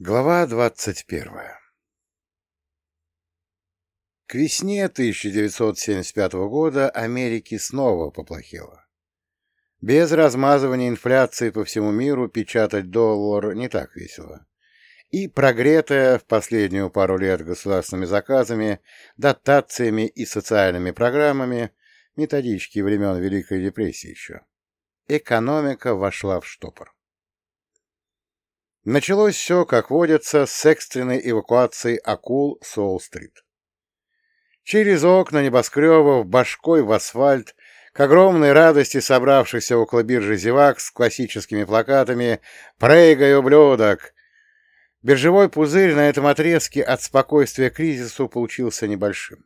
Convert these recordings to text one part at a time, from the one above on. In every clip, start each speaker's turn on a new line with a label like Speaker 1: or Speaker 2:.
Speaker 1: Глава двадцать первая К весне 1975 года Америке снова поплохело. Без размазывания инфляции по всему миру печатать доллар не так весело. И прогретая в последнюю пару лет государственными заказами, дотациями и социальными программами, методички времен Великой депрессии еще, экономика вошла в штопор. Началось все, как водится, с экстренной эвакуации акул с Уолл-стрит. Через окна небоскребов, башкой в асфальт, к огромной радости собравшихся около биржи зевак с классическими плакатами «Прыгай, ублюдок!» Биржевой пузырь на этом отрезке от спокойствия к кризису получился небольшим.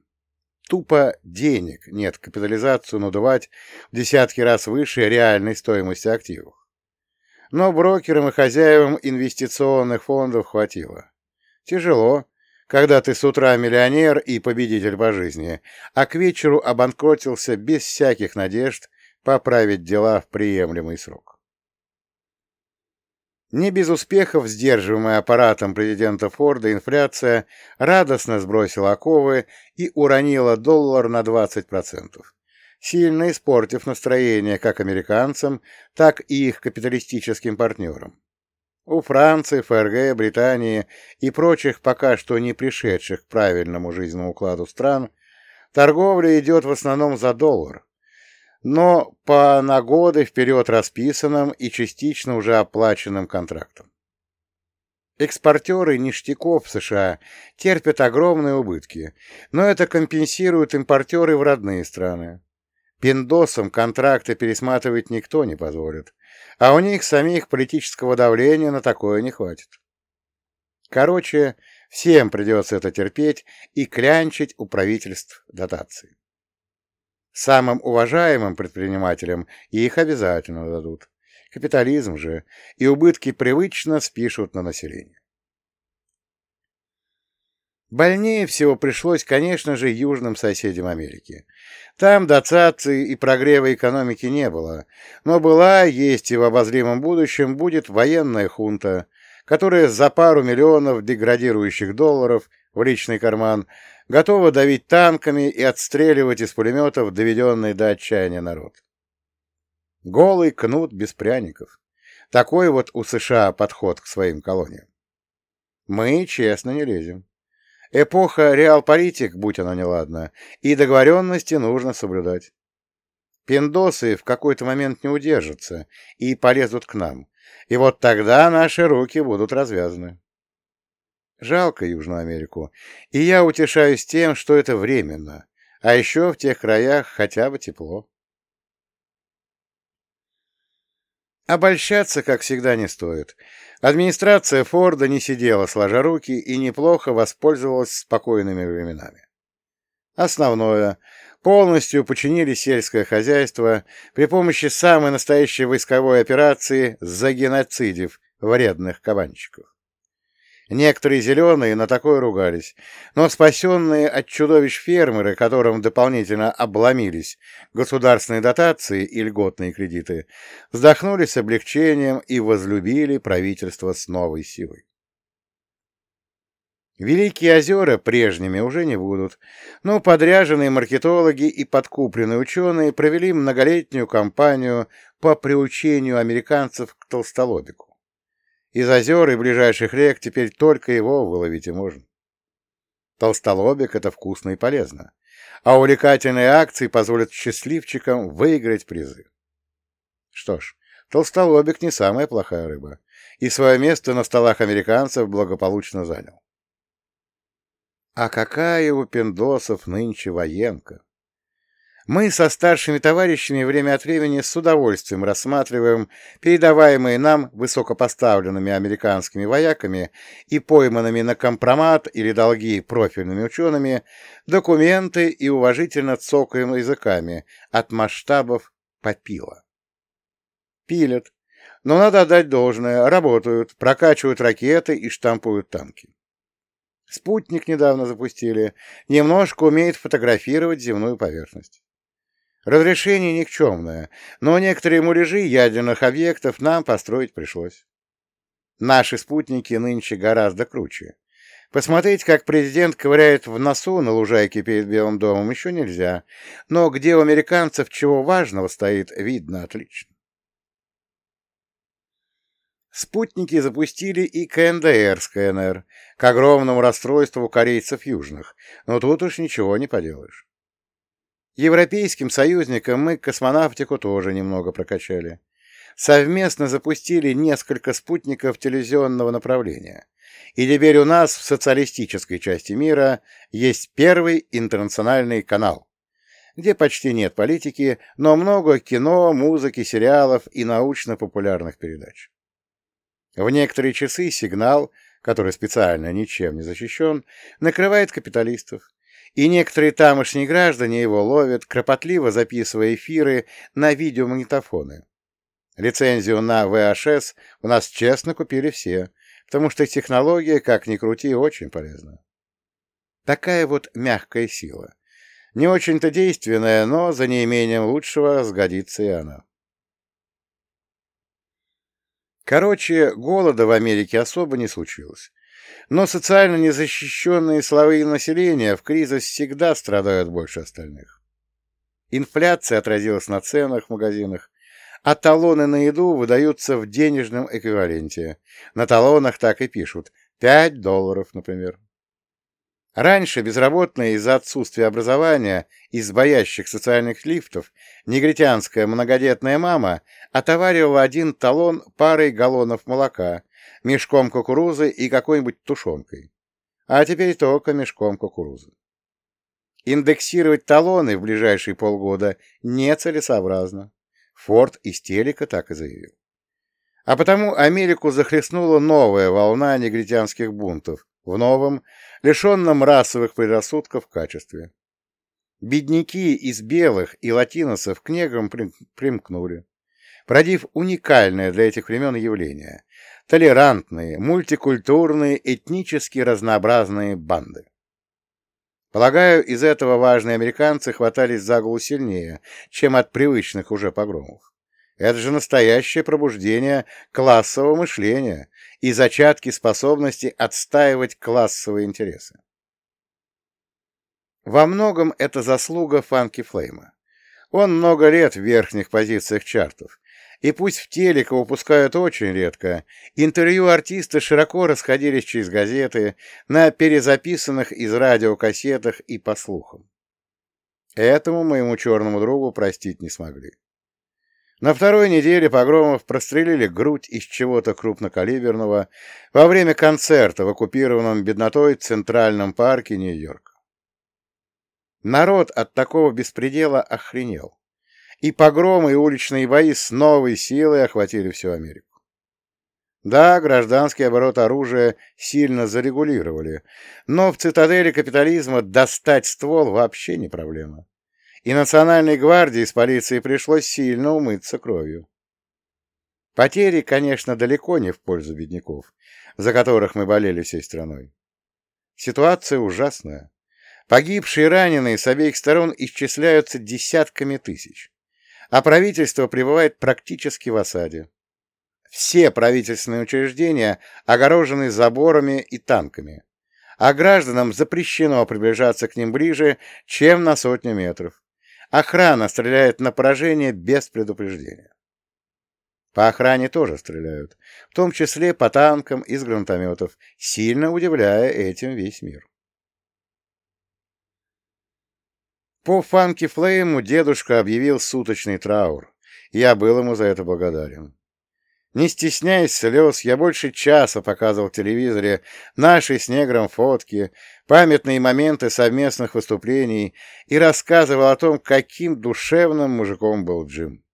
Speaker 1: Тупо денег нет капитализацию надувать в десятки раз выше реальной стоимости активов но брокерам и хозяевам инвестиционных фондов хватило. Тяжело, когда ты с утра миллионер и победитель по жизни, а к вечеру обанкротился без всяких надежд поправить дела в приемлемый срок. Не без успехов, сдерживаемая аппаратом президента Форда, инфляция радостно сбросила оковы и уронила доллар на 20% сильно испортив настроение как американцам, так и их капиталистическим партнерам. У Франции, ФРГ, Британии и прочих пока что не пришедших к правильному жизненному укладу стран торговля идет в основном за доллар, но по на годы вперед расписанным и частично уже оплаченным контрактам. Экспортеры ништяков в США терпят огромные убытки, но это компенсируют импортеры в родные страны. Пиндосам контракты пересматривать никто не позволит, а у них самих политического давления на такое не хватит. Короче, всем придется это терпеть и клянчить у правительств дотации. Самым уважаемым предпринимателям их обязательно дадут. Капитализм же, и убытки привычно спишут на население. Больнее всего пришлось, конечно же, южным соседям Америки. Там дотации и прогрева экономики не было, но была, есть и в обозримом будущем будет военная хунта, которая за пару миллионов деградирующих долларов в личный карман готова давить танками и отстреливать из пулеметов доведенный до отчаяния народ. Голый кнут без пряников. Такой вот у США подход к своим колониям. Мы честно не лезем. Эпоха реалполитик, будь она неладна, и договоренности нужно соблюдать. Пиндосы в какой-то момент не удержатся и полезут к нам, и вот тогда наши руки будут развязаны. Жалко Южную Америку, и я утешаюсь тем, что это временно, а еще в тех краях хотя бы тепло. Обольщаться, как всегда, не стоит. Администрация Форда не сидела сложа руки и неплохо воспользовалась спокойными временами. Основное. Полностью починили сельское хозяйство при помощи самой настоящей войсковой операции загеноцидив вредных кабанчиков. Некоторые зеленые на такое ругались, но спасенные от чудовищ фермеры, которым дополнительно обломились государственные дотации и льготные кредиты, вздохнули с облегчением и возлюбили правительство с новой силой. Великие озера прежними уже не будут, но подряженные маркетологи и подкупленные ученые провели многолетнюю кампанию по приучению американцев к толстолобику. Из озер и ближайших рек теперь только его выловить и можно. Толстолобик — это вкусно и полезно, а увлекательные акции позволят счастливчикам выиграть призы. Что ж, толстолобик не самая плохая рыба, и свое место на столах американцев благополучно занял. А какая у пиндосов нынче военка! Мы со старшими товарищами время от времени с удовольствием рассматриваем передаваемые нам высокопоставленными американскими вояками и пойманными на компромат или долги профильными учеными документы и уважительно цокаем языками от масштабов попила. Пилят, но надо отдать должное, работают, прокачивают ракеты и штампуют танки. Спутник недавно запустили, немножко умеет фотографировать земную поверхность. Разрешение никчемное, но некоторые муляжи ядерных объектов нам построить пришлось. Наши спутники нынче гораздо круче. Посмотреть, как президент ковыряет в носу на лужайке перед Белым домом, еще нельзя, но где у американцев чего важного стоит, видно отлично. Спутники запустили и КНДР с КНР, к огромному расстройству корейцев южных, но тут уж ничего не поделаешь. Европейским союзникам мы космонавтику тоже немного прокачали. Совместно запустили несколько спутников телевизионного направления. И теперь у нас в социалистической части мира есть первый интернациональный канал, где почти нет политики, но много кино, музыки, сериалов и научно-популярных передач. В некоторые часы сигнал, который специально ничем не защищен, накрывает капиталистов, и некоторые тамошние граждане его ловят, кропотливо записывая эфиры на видеомагнитофоны. Лицензию на ВХС у нас честно купили все, потому что технология, как ни крути, очень полезна. Такая вот мягкая сила. Не очень-то действенная, но за неимением лучшего сгодится и она. Короче, голода в Америке особо не случилось. Но социально незащищенные слои населения в кризис всегда страдают больше остальных. Инфляция отразилась на ценах в магазинах, а талоны на еду выдаются в денежном эквиваленте. На талонах так и пишут. 5 долларов, например. Раньше безработные из-за отсутствия образования, из боящих социальных лифтов, негритянская многодетная мама отоваривала один талон парой галлонов молока, мешком кукурузы и какой-нибудь тушенкой. А теперь только мешком кукурузы. Индексировать талоны в ближайшие полгода нецелесообразно. Форд из телека так и заявил. А потому Америку захлестнула новая волна негритянских бунтов в новом, лишенном расовых предрассудков качестве. Бедняки из белых и латиносов к неграм примкнули, продив уникальное для этих времен явление – толерантные, мультикультурные, этнически разнообразные банды. Полагаю, из этого важные американцы хватались за голову сильнее, чем от привычных уже погромов. Это же настоящее пробуждение классового мышления и зачатки способности отстаивать классовые интересы. Во многом это заслуга Фанки Флейма. Он много лет в верхних позициях чартов, и пусть в телек выпускают очень редко, интервью артиста широко расходились через газеты, на перезаписанных из радиокассетах и по слухам. Этому моему черному другу простить не смогли. На второй неделе погромов прострелили грудь из чего-то крупнокалиберного во время концерта в оккупированном беднотой Центральном парке Нью-Йорка. Народ от такого беспредела охренел, и погромы и уличные бои с новой силой охватили всю Америку. Да, гражданский оборот оружия сильно зарегулировали, но в цитадели капитализма достать ствол вообще не проблема и Национальной гвардии с полицией пришлось сильно умыться кровью. Потери, конечно, далеко не в пользу бедняков, за которых мы болели всей страной. Ситуация ужасная. Погибшие и раненые с обеих сторон исчисляются десятками тысяч, а правительство пребывает практически в осаде. Все правительственные учреждения огорожены заборами и танками, а гражданам запрещено приближаться к ним ближе, чем на сотню метров. Охрана стреляет на поражение без предупреждения. По охране тоже стреляют, в том числе по танкам из гранатометов, сильно удивляя этим весь мир. По Фанки Флейму дедушка объявил суточный траур, я был ему за это благодарен. Не стесняясь слез, я больше часа показывал в телевизоре наши с негром фотки, памятные моменты совместных выступлений и рассказывал о том, каким душевным мужиком был Джим.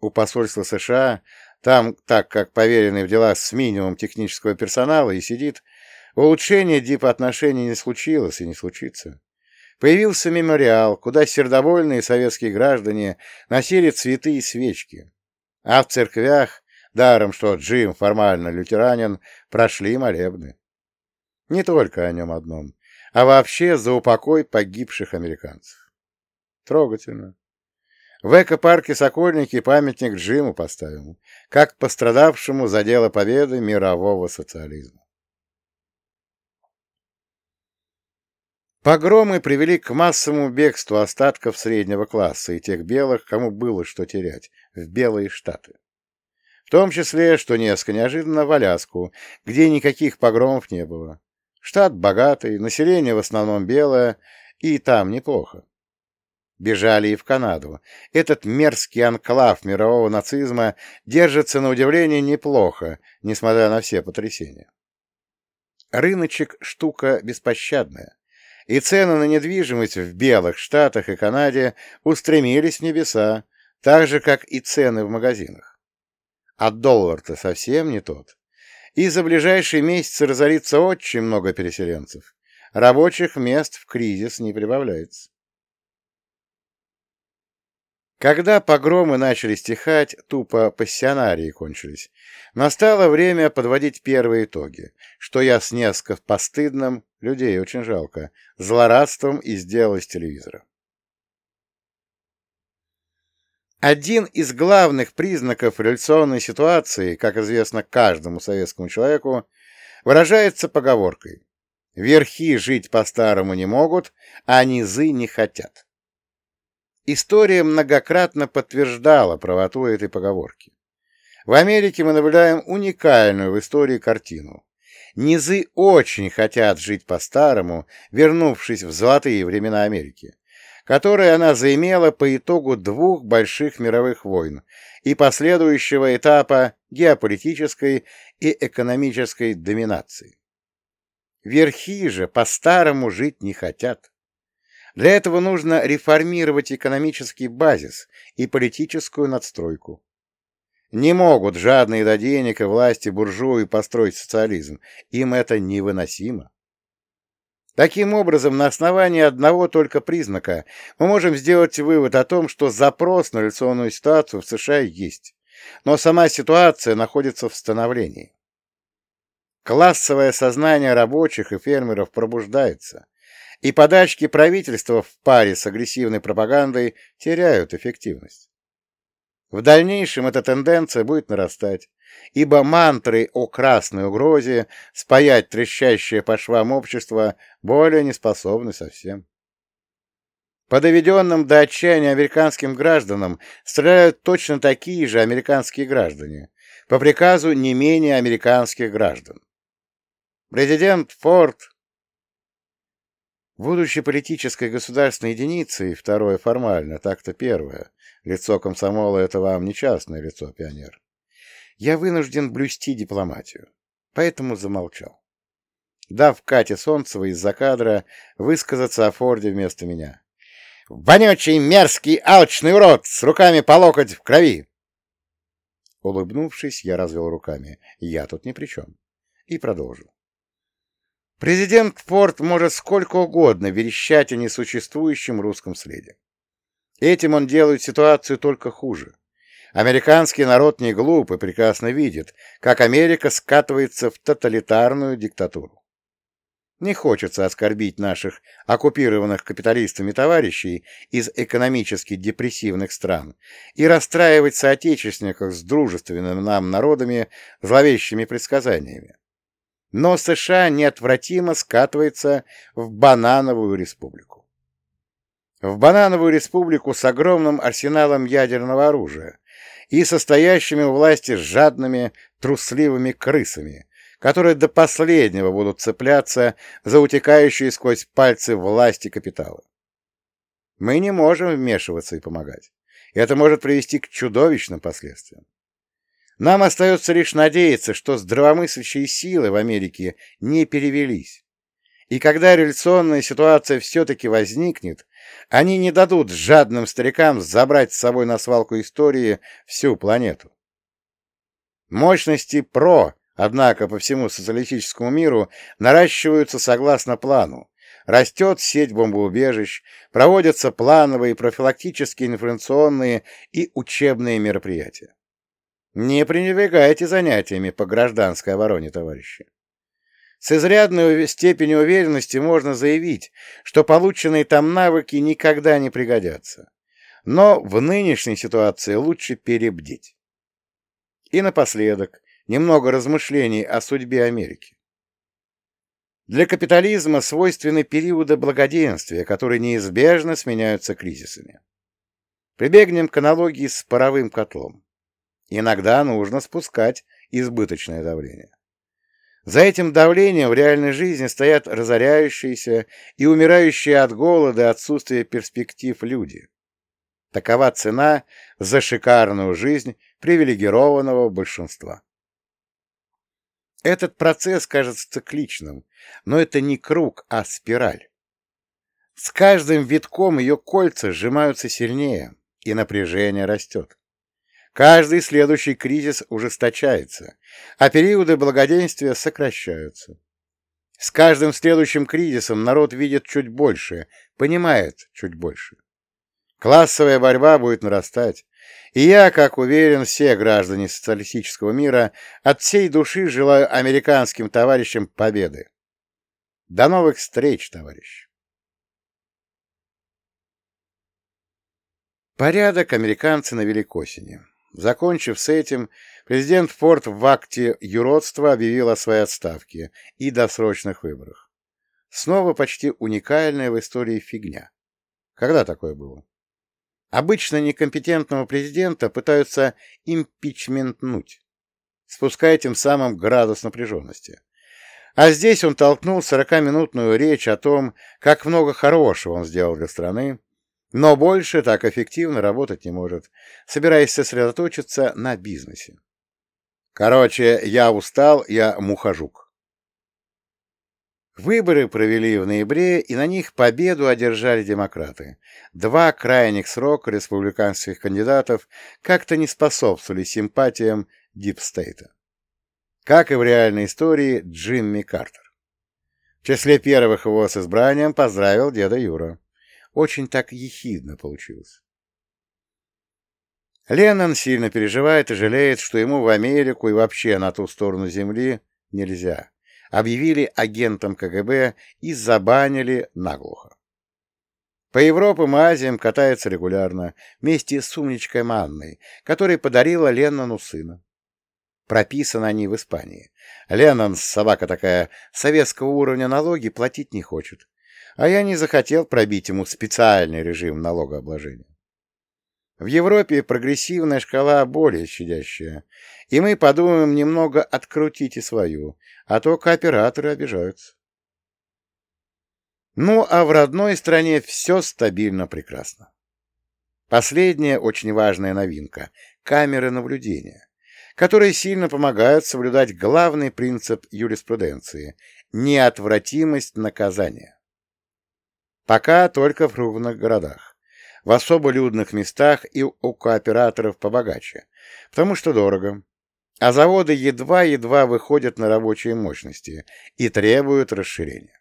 Speaker 1: У посольства США, там, так как поверенный в дела с минимумом технического персонала и сидит, улучшения дипотношений не случилось и не случится. Появился мемориал, куда сердобольные советские граждане носили цветы и свечки. А в церквях, даром что Джим формально лютеранин, прошли молебны. Не только о нем одном, а вообще за упокой погибших американцев. Трогательно. В экопарке Сокольники памятник Джиму поставим, как пострадавшему за дело победы мирового социализма. Погромы привели к массовому бегству остатков среднего класса и тех белых, кому было что терять, в Белые Штаты. В том числе, что несколько неожиданно, в Аляску, где никаких погромов не было. Штат богатый, население в основном белое, и там неплохо. Бежали и в Канаду. Этот мерзкий анклав мирового нацизма держится, на удивление, неплохо, несмотря на все потрясения. Рыночек — штука беспощадная, и цены на недвижимость в Белых Штатах и Канаде устремились в небеса, так же, как и цены в магазинах. А доллар-то совсем не тот. И за ближайшие месяцы разорится очень много переселенцев. Рабочих мест в кризис не прибавляется. Когда погромы начали стихать, тупо пассионарии кончились, настало время подводить первые итоги, что я с несколько постыдным, людей очень жалко, злорадством и сделал из телевизора. Один из главных признаков революционной ситуации, как известно каждому советскому человеку, выражается поговоркой «Верхи жить по-старому не могут, а низы не хотят». История многократно подтверждала правоту этой поговорки. В Америке мы наблюдаем уникальную в истории картину. Низы очень хотят жить по-старому, вернувшись в золотые времена Америки которые она заимела по итогу двух больших мировых войн и последующего этапа геополитической и экономической доминации. Верхи же по-старому жить не хотят. Для этого нужно реформировать экономический базис и политическую надстройку. Не могут жадные до денег и власти буржуи построить социализм. Им это невыносимо. Таким образом, на основании одного только признака мы можем сделать вывод о том, что запрос на революционную ситуацию в США есть, но сама ситуация находится в становлении. Классовое сознание рабочих и фермеров пробуждается, и подачки правительства в паре с агрессивной пропагандой теряют эффективность. В дальнейшем эта тенденция будет нарастать, ибо мантры о красной угрозе спаять трещащее по швам общество более не способны совсем. По доведенным до отчаяния американским гражданам стреляют точно такие же американские граждане, по приказу не менее американских граждан. Президент Форд, будучи политической государственной единицей, второе формально, так-то первое, лицо комсомола — это вам не частное лицо, пионер, я вынужден блюсти дипломатию, поэтому замолчал, дав Кате Солнцевой из-за кадра высказаться о Форде вместо меня. «Вонючий, мерзкий, алчный урод, с руками по локоть в крови!» Улыбнувшись, я развел руками. Я тут ни при чем. И продолжил. Президент Форд может сколько угодно верещать о несуществующем русском следе. Этим он делает ситуацию только хуже. Американский народ не глуп и прекрасно видит, как Америка скатывается в тоталитарную диктатуру. Не хочется оскорбить наших оккупированных капиталистами товарищей из экономически депрессивных стран и расстраивать соотечественников с дружественными нам народами зловещими предсказаниями. Но США неотвратимо скатывается в банановую республику. В банановую республику с огромным арсеналом ядерного оружия, и состоящими у власти жадными, трусливыми крысами, которые до последнего будут цепляться за утекающие сквозь пальцы власти капитала. Мы не можем вмешиваться и помогать. Это может привести к чудовищным последствиям. Нам остается лишь надеяться, что здравомыслящие силы в Америке не перевелись. И когда революционная ситуация все-таки возникнет, они не дадут жадным старикам забрать с собой на свалку истории всю планету. Мощности ПРО, однако, по всему социалистическому миру наращиваются согласно плану. Растет сеть бомбоубежищ, проводятся плановые, профилактические, информационные и учебные мероприятия. Не пренебрегайте занятиями по гражданской обороне, товарищи. С изрядной степенью уверенности можно заявить, что полученные там навыки никогда не пригодятся. Но в нынешней ситуации лучше перебдеть. И напоследок, немного размышлений о судьбе Америки. Для капитализма свойственны периоды благоденствия, которые неизбежно сменяются кризисами. Прибегнем к аналогии с паровым котлом. Иногда нужно спускать избыточное давление. За этим давлением в реальной жизни стоят разоряющиеся и умирающие от голода и отсутствия перспектив люди. Такова цена за шикарную жизнь привилегированного большинства. Этот процесс кажется цикличным, но это не круг, а спираль. С каждым витком ее кольца сжимаются сильнее, и напряжение растет. Каждый следующий кризис ужесточается, а периоды благоденствия сокращаются. С каждым следующим кризисом народ видит чуть больше, понимает чуть больше. Классовая борьба будет нарастать, и я, как уверен, все граждане социалистического мира от всей души желаю американским товарищам победы. До новых встреч, товарищи! Порядок американцы навели к осени. Закончив с этим, президент Форд в акте юродства объявил о своей отставке и досрочных выборах. Снова почти уникальная в истории фигня. Когда такое было? Обычно некомпетентного президента пытаются импичментнуть, спуская тем самым градус напряженности. А здесь он толкнул сорокаминутную речь о том, как много хорошего он сделал для страны, но больше так эффективно работать не может, собираясь сосредоточиться на бизнесе. Короче, я устал, я мухожук. Выборы провели в ноябре, и на них победу одержали демократы. Два крайних срока республиканских кандидатов как-то не способствовали симпатиям дипстейта. Как и в реальной истории Джимми Картер. В числе первых его с избранием поздравил деда Юра. Очень так ехидно получилось. Леннон сильно переживает и жалеет, что ему в Америку и вообще на ту сторону Земли нельзя. Объявили агентом КГБ и забанили наглухо. По Европам и Азиям катается регулярно, вместе с умничкой Манной, которой подарила Леннону сына. Прописаны они в Испании. Леннон, собака такая, советского уровня налоги платить не хочет а я не захотел пробить ему специальный режим налогообложения. В Европе прогрессивная шкала более щадящая, и мы подумаем немного открутить и свою, а то кооператоры обижаются. Ну, а в родной стране все стабильно прекрасно. Последняя очень важная новинка — камеры наблюдения, которые сильно помогают соблюдать главный принцип юриспруденции — неотвратимость наказания. Пока только в крупных городах. В особо людных местах и у кооператоров побогаче, потому что дорого. А заводы едва-едва выходят на рабочие мощности и требуют расширения.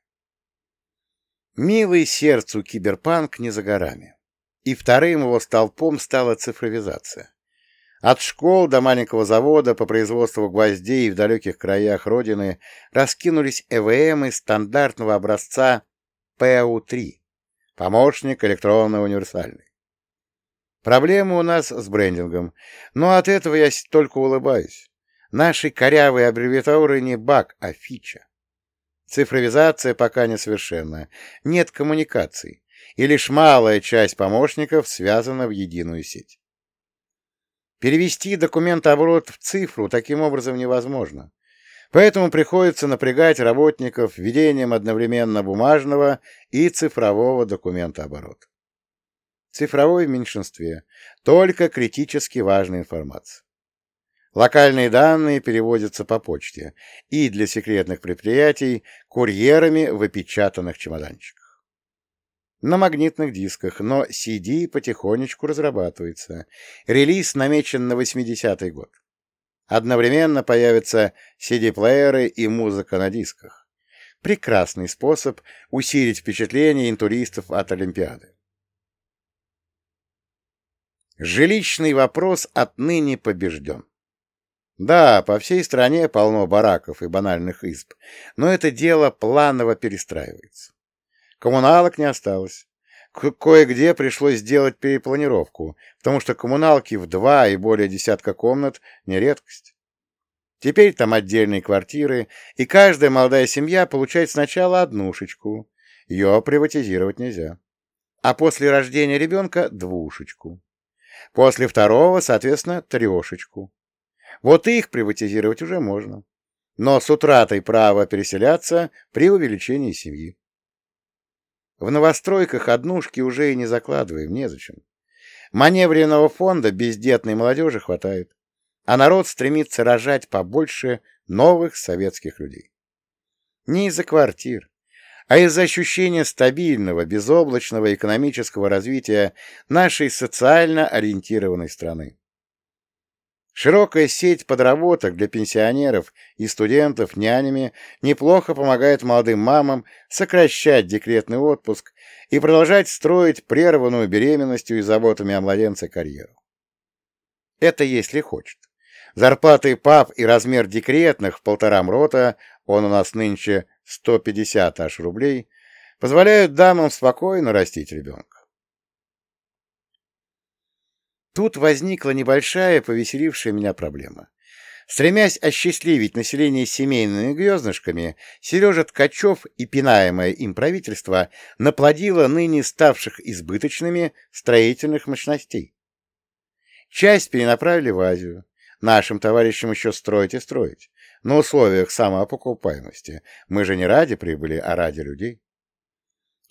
Speaker 1: Милый сердцу киберпанк не за горами. И вторым его столпом стала цифровизация. От школ до маленького завода по производству гвоздей в далеких краях Родины раскинулись ЭВМы стандартного образца ПАУ-3, помощник электронно-универсальный. Проблемы у нас с брендингом, но от этого я только улыбаюсь. Наши корявые аббревиатуры не баг, а фича. Цифровизация пока несовершенна, нет коммуникаций, и лишь малая часть помощников связана в единую сеть. Перевести документооборот в цифру таким образом невозможно. Поэтому приходится напрягать работников введением одновременно бумажного и цифрового документа оборота. Цифровой в меньшинстве, только критически важная информация. Локальные данные переводятся по почте и для секретных предприятий курьерами в опечатанных чемоданчиках. На магнитных дисках, но CD потихонечку разрабатывается. Релиз намечен на 80-й год. Одновременно появятся CD-плееры и музыка на дисках. Прекрасный способ усилить впечатление интуристов от Олимпиады. Жилищный вопрос отныне побежден. Да, по всей стране полно бараков и банальных изб, но это дело планово перестраивается. Коммуналок не осталось. Кое-где пришлось сделать перепланировку, потому что коммуналки в два и более десятка комнат — не редкость. Теперь там отдельные квартиры, и каждая молодая семья получает сначала однушечку. Ее приватизировать нельзя. А после рождения ребенка — двушечку. После второго, соответственно, трешечку. Вот их приватизировать уже можно. Но с утратой права переселяться при увеличении семьи. В новостройках однушки уже и не закладываем, незачем. Маневренного фонда бездетной молодежи хватает, а народ стремится рожать побольше новых советских людей. Не из-за квартир, а из-за ощущения стабильного, безоблачного экономического развития нашей социально ориентированной страны. Широкая сеть подработок для пенсионеров и студентов нянями неплохо помогает молодым мамам сокращать декретный отпуск и продолжать строить прерванную беременностью и заботами о младенце карьеру. Это если хочет. Зарплаты пап и размер декретных в полтора мрота, он у нас нынче 150 аж рублей, позволяют дамам спокойно растить ребенка. Тут возникла небольшая, повеселившая меня проблема. Стремясь осчастливить население семейными гнездышками, Сережа Ткачев и пинаемое им правительство наплодило ныне ставших избыточными строительных мощностей. Часть перенаправили в Азию. Нашим товарищам еще строить и строить. На условиях самоокупаемости. Мы же не ради прибыли, а ради людей.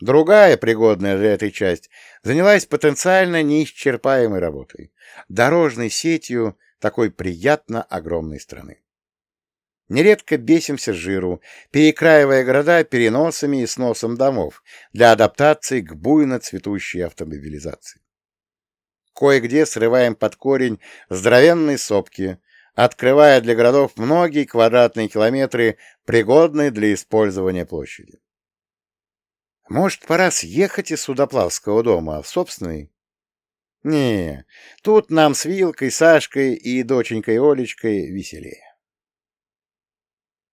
Speaker 1: Другая, пригодная для этой части, занялась потенциально неисчерпаемой работой, дорожной сетью такой приятно огромной страны. Нередко бесимся жиру, перекраивая города переносами и сносом домов для адаптации к буйно цветущей автомобилизации. Кое-где срываем под корень здоровенные сопки, открывая для городов многие квадратные километры, пригодные для использования площади. Может, пора съехать из Судоплавского дома в собственный? Не, тут нам с Вилкой, Сашкой и доченькой Олечкой веселее.